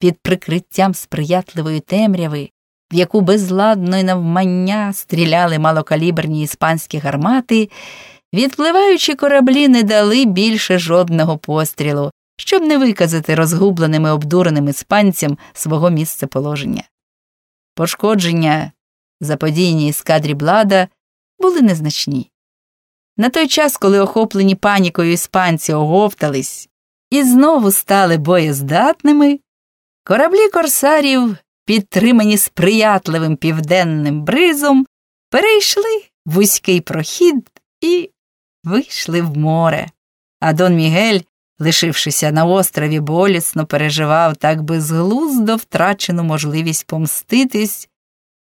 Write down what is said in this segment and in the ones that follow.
під прикриттям сприятливої темряви, в яку безладно й навмання стріляли малокаліберні іспанські гармати, відпливаючі кораблі не дали більше жодного пострілу, щоб не виказати розгубленими обдуреним іспанцям свого місцеположення. Пошкодження, заподіяні ескадрі блада, були незначні. На той час, коли охоплені панікою іспанці оговтались і знову стали боєздатними, кораблі корсарів, підтримані сприятливим південним бризом, перейшли вузький прохід і вийшли в море. А Дон Мігель, лишившися на острові, болісно переживав так безглуздо втрачену можливість помститись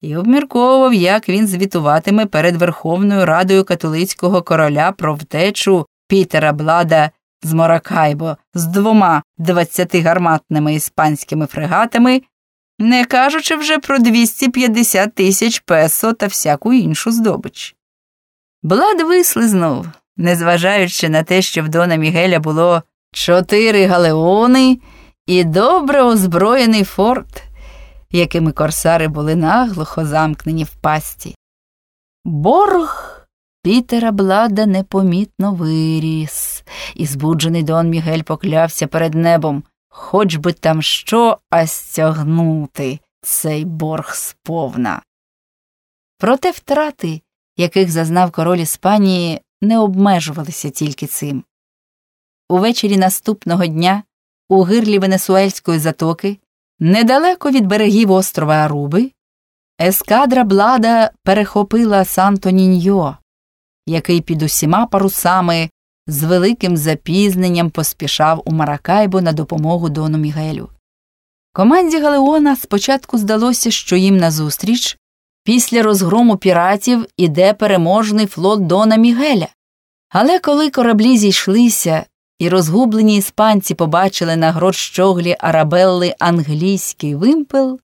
і обмірковував, як він звітуватиме перед Верховною Радою католицького короля про втечу Пітера Блада з Моракайбо з двома двадцятигарматними іспанськими фрегатами, не кажучи вже про 250 тисяч песо та всяку іншу здобич. Блад вислизнув, незважаючи на те, що в Дона Мігеля було чотири галеони і добре озброєний форт якими корсари були наглухо замкнені в пасті. Борг Пітера Блада непомітно виріс, і збуджений Дон Мігель поклявся перед небом, хоч би там що, а стягнути цей борг сповна. Проте втрати, яких зазнав король Іспанії, не обмежувалися тільки цим. Увечері наступного дня у гирлі Венесуельської затоки Недалеко від берегів острова Аруби ескадра Блада перехопила Санто Ніньо, який під усіма парусами з великим запізненням поспішав у Маракайбо на допомогу Дону Мігелю. Команді Галеона спочатку здалося, що їм назустріч після розгрому піратів іде переможний флот Дона Мігеля. Але коли кораблі зійшлися і розгублені іспанці побачили на грот Арабелли англійський вимпел,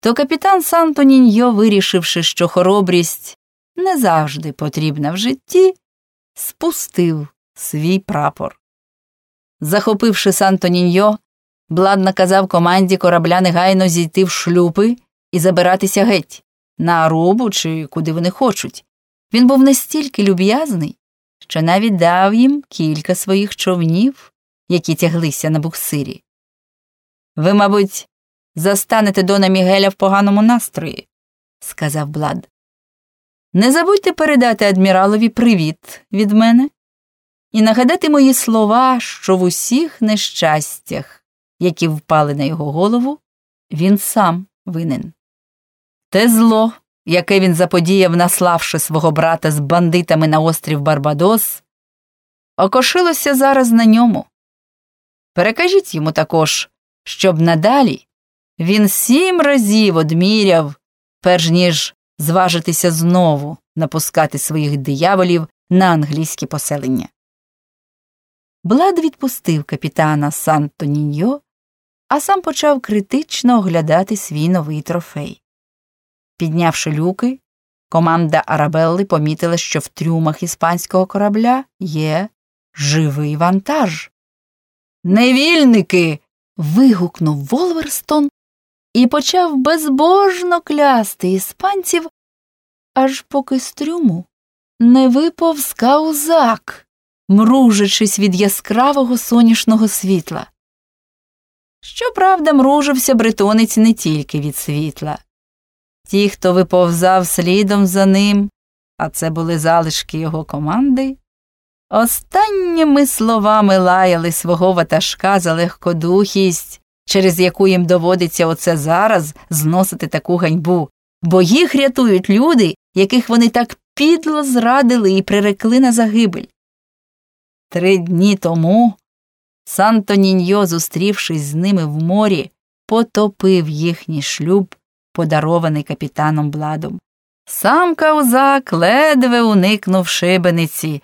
то капітан Санто Ніньо, вирішивши, що хоробрість не завжди потрібна в житті, спустив свій прапор. Захопивши Санто Ніньо, Блад наказав команді корабля негайно зійти в шлюпи і забиратися геть на Арубу чи куди вони хочуть. Він був настільки люб'язний, що навіть дав їм кілька своїх човнів, які тяглися на буксирі. Ви, мабуть, застанете Дона Мігеля в поганому настрої, сказав Блад. Не забудьте передати адміралові привіт від мене і нагадати мої слова, що в усіх нещастях, які впали на його голову, він сам винен. Те зло, яке він заподіяв, наславши свого брата з бандитами на острів Барбадос, окошилося зараз на ньому. Перекажіть йому також, щоб надалі він сім разів одміряв, перш ніж зважитися знову напускати своїх дияволів на англійські поселення. Блад відпустив капітана Санто Ніньо, а сам почав критично оглядати свій новий трофей. Піднявши люки, команда Арабелли помітила, що в трюмах іспанського корабля є живий вантаж. Невільники. вигукнув Волверстон і почав безбожно клясти іспанців, аж поки з трюму не виповз каузак, мружачись від яскравого сонячного світла. Щоправда, мружився бретонець не тільки від світла. Ті, хто виповзав слідом за ним, а це були залишки його команди, останніми словами лаяли свого ватажка за легкодухість, через яку їм доводиться оце зараз зносити таку ганьбу, бо їх рятують люди, яких вони так підло зрадили і прирекли на загибель. Три дні тому Санто Ніньо, зустрівшись з ними в морі, потопив їхній шлюб подарований капітаном Бладом. Сам Каузак ледве уникнув шибениці,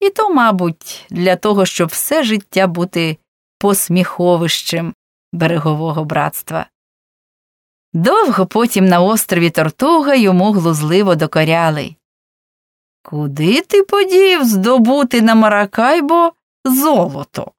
і то, мабуть, для того, щоб все життя бути посміховищем берегового братства. Довго потім на острові Тортуга йому глузливо докоряли. Куди ти подів здобути на Маракайбо золото?